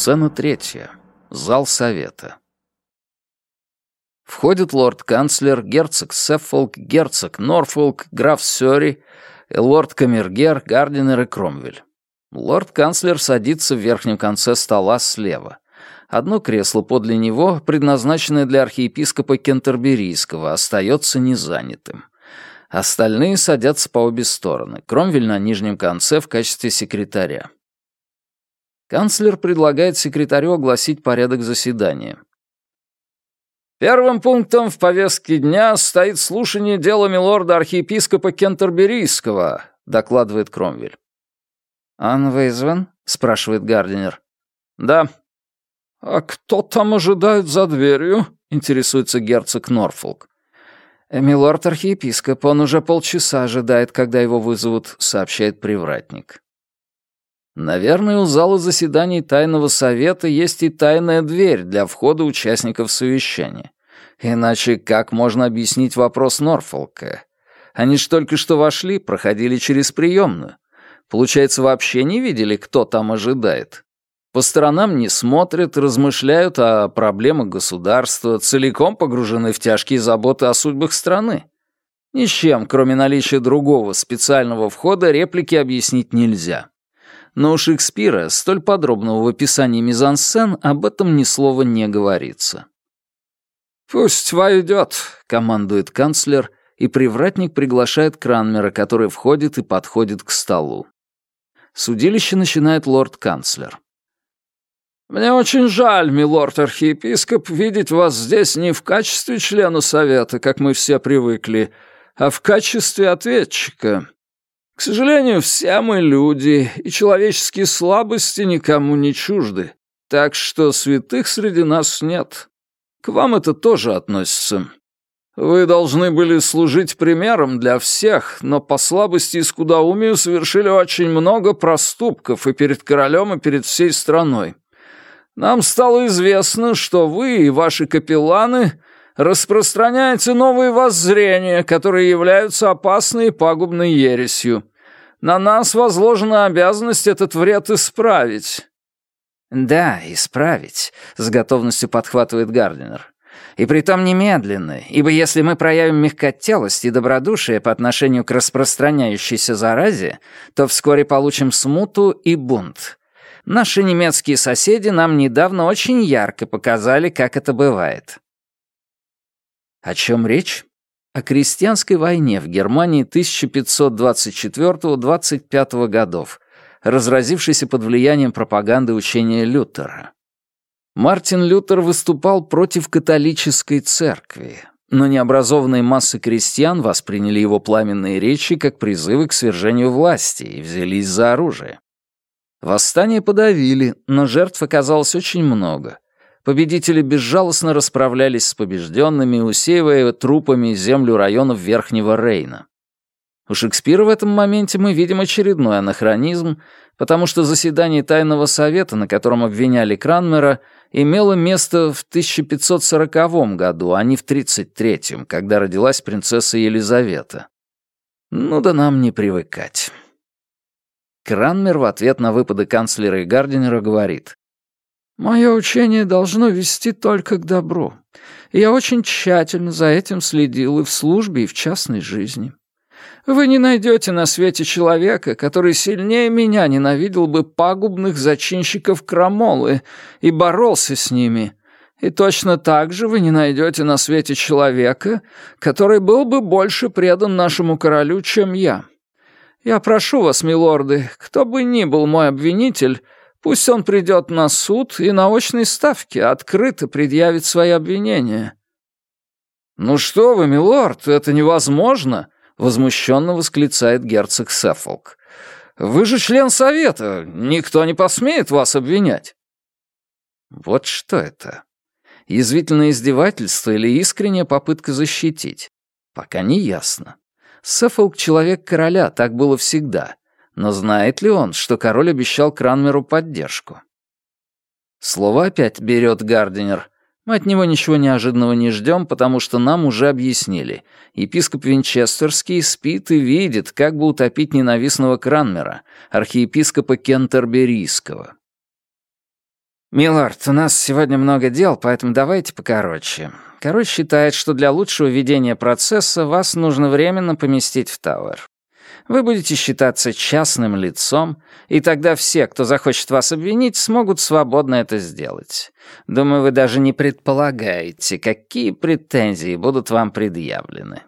Сцена третья. Зал совета. Входит лорд-канцлер, герцог Сеффолк, герцог Норфолк, граф Сёри, лорд Камергер, Гардинер и Кромвель. Лорд-канцлер садится в верхнем конце стола слева. Одно кресло подле него, предназначенное для архиепископа Кентерберийского, остается незанятым. Остальные садятся по обе стороны, Кромвель на нижнем конце в качестве секретаря. Канцлер предлагает секретарю огласить порядок заседания. Первым пунктом в повестке дня стоит слушание дела милорда-архиепископа Кентерберийского, докладывает Кромвель. «Он вызван?» — спрашивает Гардинер. «Да». «А кто там ожидает за дверью?» — интересуется герцог Норфолк. «Милорд-архиепископ, он уже полчаса ожидает, когда его вызовут», — сообщает привратник. Наверное, у зала заседаний Тайного Совета есть и тайная дверь для входа участников совещания. Иначе как можно объяснить вопрос Норфолка? Они ж только что вошли, проходили через приемную. Получается, вообще не видели, кто там ожидает. По сторонам не смотрят, размышляют о проблемах государства, целиком погружены в тяжкие заботы о судьбах страны. Ни с чем, кроме наличия другого специального входа, реплики объяснить нельзя но у Шекспира, столь подробного в описании мизансцен, об этом ни слова не говорится. «Пусть войдет», — командует канцлер, и привратник приглашает Кранмера, который входит и подходит к столу. Судилище начинает лорд-канцлер. «Мне очень жаль, милорд-архиепископ, видеть вас здесь не в качестве члена совета, как мы все привыкли, а в качестве ответчика. К сожалению, все мы люди, и человеческие слабости никому не чужды, так что святых среди нас нет. К вам это тоже относится. Вы должны были служить примером для всех, но по слабости и скудоумию совершили очень много проступков и перед королем, и перед всей страной. Нам стало известно, что вы и ваши капелланы распространяете новые воззрения, которые являются опасной и пагубной ересью. На нас возложена обязанность этот вред исправить». «Да, исправить», — с готовностью подхватывает Гардинер. «И притом немедленно, ибо если мы проявим мягкотелость и добродушие по отношению к распространяющейся заразе, то вскоре получим смуту и бунт. Наши немецкие соседи нам недавно очень ярко показали, как это бывает». О чем речь? О крестьянской войне в Германии 1524-25 годов, разразившейся под влиянием пропаганды учения Лютера. Мартин Лютер выступал против католической церкви, но необразованные массы крестьян восприняли его пламенные речи как призывы к свержению власти и взялись за оружие. Восстание подавили, но жертв оказалось очень много — победители безжалостно расправлялись с побежденными, усеивая трупами землю районов Верхнего Рейна. У Шекспира в этом моменте мы видим очередной анахронизм, потому что заседание Тайного Совета, на котором обвиняли Кранмера, имело место в 1540 году, а не в 33-м, когда родилась принцесса Елизавета. Ну да нам не привыкать. Кранмер в ответ на выпады канцлера и Гардинера говорит. Мое учение должно вести только к добру. И я очень тщательно за этим следил и в службе, и в частной жизни. Вы не найдете на свете человека, который сильнее меня ненавидел бы пагубных зачинщиков крамолы и боролся с ними. И точно так же вы не найдете на свете человека, который был бы больше предан нашему королю, чем я. Я прошу вас, милорды, кто бы ни был мой обвинитель, Пусть он придет на суд и на очной ставке открыто предъявит свои обвинения». «Ну что вы, милорд, это невозможно!» — возмущенно восклицает герцог Сеффолк. «Вы же член совета, никто не посмеет вас обвинять». Вот что это? Язвительное издевательство или искренняя попытка защитить? Пока не ясно. Сеффолк — человек короля, так было всегда. Но знает ли он, что король обещал Кранмеру поддержку? Слово опять берет Гардинер. Мы от него ничего неожиданного не ждем, потому что нам уже объяснили. Епископ Винчестерский спит и видит, как бы утопить ненавистного Кранмера, архиепископа Кентерберийского. «Милорд, у нас сегодня много дел, поэтому давайте покороче. Король считает, что для лучшего ведения процесса вас нужно временно поместить в Тауэр. Вы будете считаться частным лицом, и тогда все, кто захочет вас обвинить, смогут свободно это сделать. Думаю, вы даже не предполагаете, какие претензии будут вам предъявлены».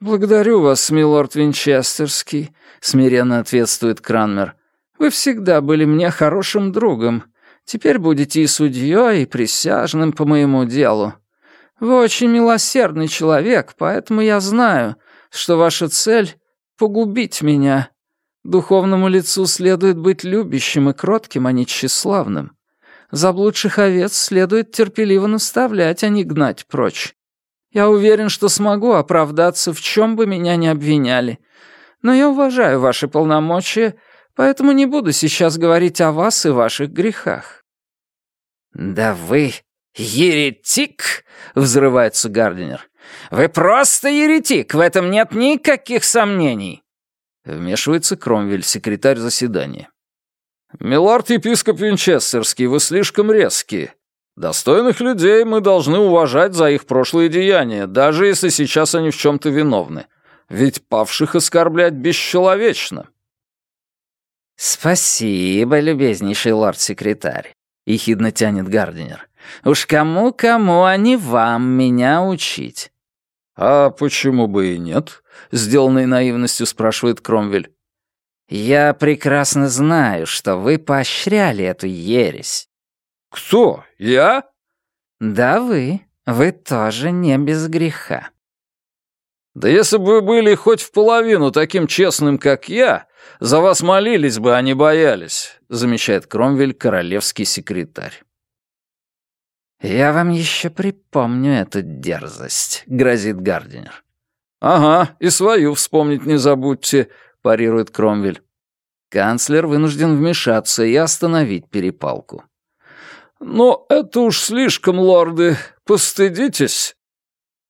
«Благодарю вас, милорд Винчестерский», — смиренно ответствует Кранмер. «Вы всегда были мне хорошим другом. Теперь будете и судьей, и присяжным по моему делу. Вы очень милосердный человек, поэтому я знаю, что ваша цель — погубить меня. Духовному лицу следует быть любящим и кротким, а не тщеславным. Заблудших овец следует терпеливо наставлять, а не гнать прочь. Я уверен, что смогу оправдаться, в чем бы меня ни обвиняли. Но я уважаю ваши полномочия поэтому не буду сейчас говорить о вас и ваших грехах». «Да вы еретик!» — взрывается Гардинер. «Вы просто еретик, в этом нет никаких сомнений!» Вмешивается Кромвель, секретарь заседания. «Милорд-епископ Винчестерский, вы слишком резкие. Достойных людей мы должны уважать за их прошлые деяния, даже если сейчас они в чем-то виновны. Ведь павших оскорблять бесчеловечно». «Спасибо, любезнейший лорд-секретарь», — ехидно тянет Гардинер. «Уж кому-кому, а не вам меня учить». «А почему бы и нет?» — сделанной наивностью спрашивает Кромвель. «Я прекрасно знаю, что вы поощряли эту ересь». «Кто? Я?» «Да вы. Вы тоже не без греха». «Да если бы вы были хоть в половину таким честным, как я, за вас молились бы, а не боялись», замечает Кромвель, королевский секретарь. «Я вам еще припомню эту дерзость», — грозит Гардинер. «Ага, и свою вспомнить не забудьте», — парирует Кромвель. Канцлер вынужден вмешаться и остановить перепалку. «Но это уж слишком, лорды, постыдитесь».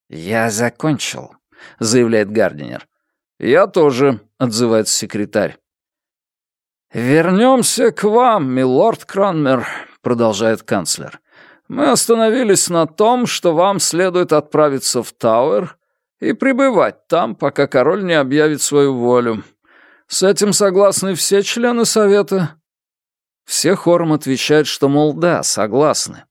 «Я закончил», — заявляет Гардинер. «Я тоже», — отзывается секретарь. «Вернемся к вам, милорд Кранмер», — продолжает канцлер. «Мы остановились на том, что вам следует отправиться в Тауэр и пребывать там, пока король не объявит свою волю. С этим согласны все члены совета?» Все хором отвечают, что, мол, да, согласны.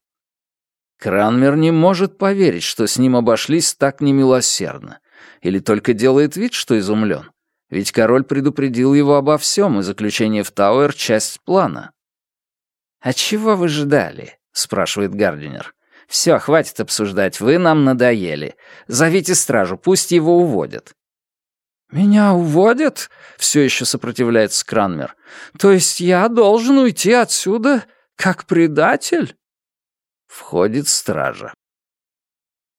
Кранмер не может поверить, что с ним обошлись так немилосердно. Или только делает вид, что изумлен? Ведь король предупредил его обо всем, и заключение в Тауэр — часть плана. «А чего вы ждали?» — спрашивает Гардинер. «Все, хватит обсуждать, вы нам надоели. Зовите стражу, пусть его уводят». «Меня уводят?» — все еще сопротивляется Кранмер. «То есть я должен уйти отсюда как предатель?» Входит стража.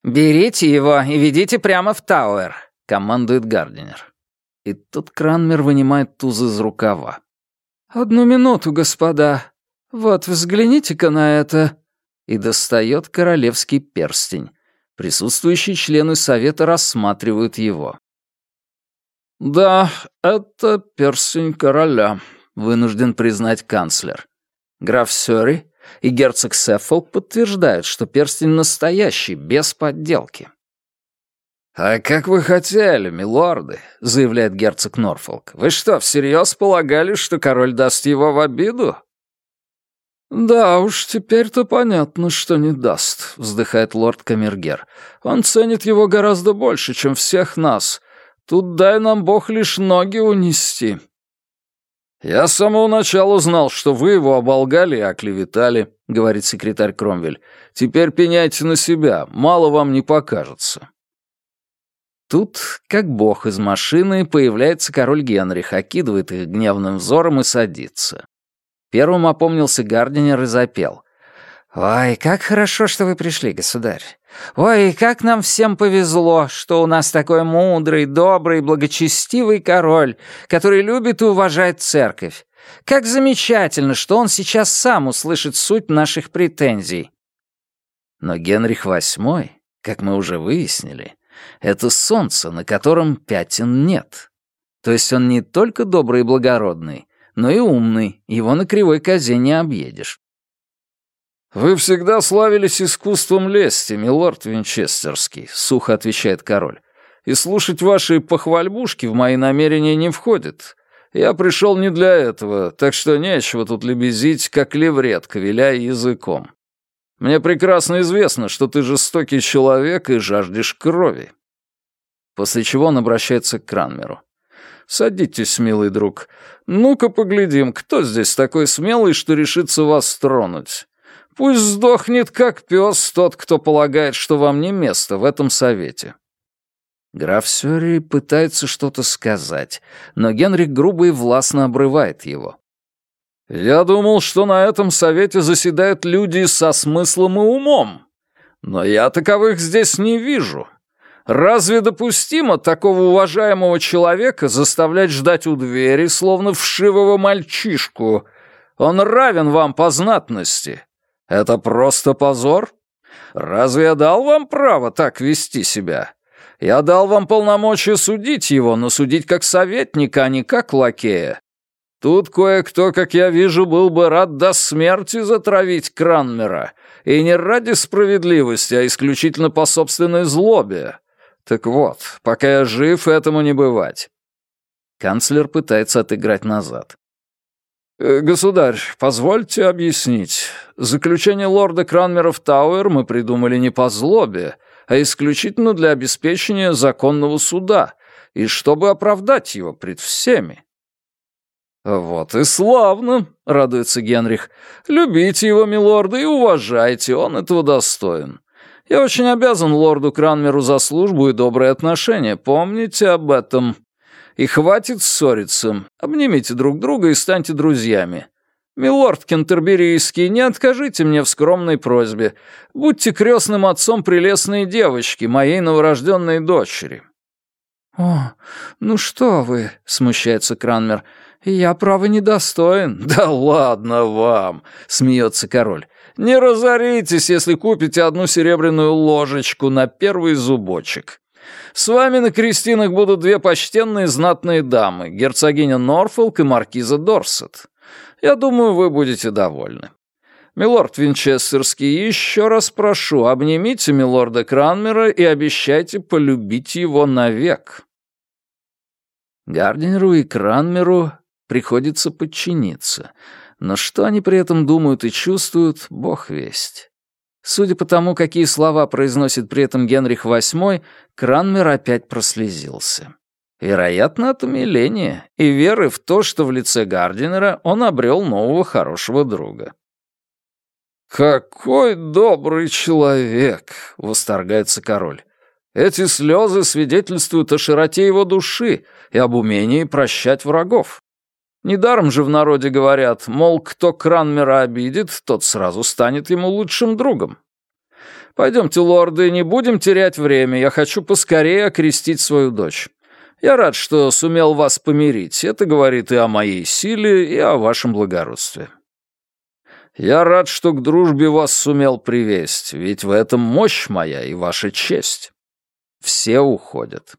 «Берите его и ведите прямо в Тауэр», — командует Гардинер. И тут Кранмер вынимает туз из рукава. «Одну минуту, господа. Вот, взгляните-ка на это». И достает королевский перстень. Присутствующие члены совета рассматривают его. «Да, это перстень короля», — вынужден признать канцлер. Граф Сёри и герцог Сеффолк подтверждают, что перстень настоящий, без подделки. «А как вы хотели, милорды», — заявляет герцог Норфолк. «Вы что, всерьез полагали, что король даст его в обиду?» «Да уж, теперь-то понятно, что не даст», — вздыхает лорд Камергер. «Он ценит его гораздо больше, чем всех нас. Тут дай нам бог лишь ноги унести». «Я с самого начала знал, что вы его оболгали и оклеветали», — говорит секретарь Кромвель. «Теперь пеняйте на себя, мало вам не покажется». Тут, как бог из машины, появляется король Генрих, окидывает их гневным взором и садится. Первым опомнился Гардинер и запел. «Ой, как хорошо, что вы пришли, государь. Ой, как нам всем повезло, что у нас такой мудрый, добрый, благочестивый король, который любит и уважает церковь. Как замечательно, что он сейчас сам услышит суть наших претензий». Но Генрих VIII, как мы уже выяснили, это солнце, на котором пятен нет. То есть он не только добрый и благородный, но и умный, его на кривой козе не объедешь. «Вы всегда славились искусством лести, милорд Винчестерский», — сухо отвечает король. «И слушать ваши похвальбушки в мои намерения не входит. Я пришел не для этого, так что нечего тут лебезить, как левретка, виляя языком. Мне прекрасно известно, что ты жестокий человек и жаждешь крови». После чего он обращается к Кранмеру. «Садитесь, милый друг. Ну-ка поглядим, кто здесь такой смелый, что решится вас тронуть. Пусть сдохнет, как пес, тот, кто полагает, что вам не место в этом совете». Граф Сёри пытается что-то сказать, но Генрих грубо и властно обрывает его. «Я думал, что на этом совете заседают люди со смыслом и умом, но я таковых здесь не вижу. Разве допустимо такого уважаемого человека заставлять ждать у двери, словно вшивого мальчишку? Он равен вам по знатности. Это просто позор? Разве я дал вам право так вести себя?» Я дал вам полномочия судить его, но судить как советника, а не как лакея. Тут кое-кто, как я вижу, был бы рад до смерти затравить Кранмера. И не ради справедливости, а исключительно по собственной злобе. Так вот, пока я жив, этому не бывать. Канцлер пытается отыграть назад. «Э, «Государь, позвольте объяснить. Заключение лорда Кранмера в Тауэр мы придумали не по злобе, а исключительно для обеспечения законного суда и чтобы оправдать его пред всеми. «Вот и славно», — радуется Генрих. «Любите его, милорда, и уважайте, он этого достоин. Я очень обязан лорду Кранмеру за службу и добрые отношения, помните об этом. И хватит ссориться, обнимите друг друга и станьте друзьями. «Милорд Кентерберийский, не откажите мне в скромной просьбе. Будьте крестным отцом прелестной девочки, моей новорожденной дочери». «О, ну что вы», — смущается Кранмер, — «я, право, недостоин». «Да ладно вам», — смеется король. «Не разоритесь, если купите одну серебряную ложечку на первый зубочек. С вами на крестинах будут две почтенные знатные дамы, герцогиня Норфолк и маркиза Дорсет. Я думаю, вы будете довольны. Милорд Винчестерский, еще раз прошу, обнимите милорда Кранмера и обещайте полюбить его навек». Гардинеру и Кранмеру приходится подчиниться, но что они при этом думают и чувствуют, бог весть. Судя по тому, какие слова произносит при этом Генрих VIII, Кранмер опять прослезился. Вероятно, от умиления и веры в то, что в лице Гардинера он обрел нового хорошего друга. «Какой добрый человек!» — восторгается король. «Эти слезы свидетельствуют о широте его души и об умении прощать врагов. Недаром же в народе говорят, мол, кто Кранмера обидит, тот сразу станет ему лучшим другом. Пойдемте, лорды, не будем терять время, я хочу поскорее окрестить свою дочь. Я рад, что сумел вас помирить. Это говорит и о моей силе, и о вашем благородстве. Я рад, что к дружбе вас сумел привесть, ведь в этом мощь моя и ваша честь. Все уходят.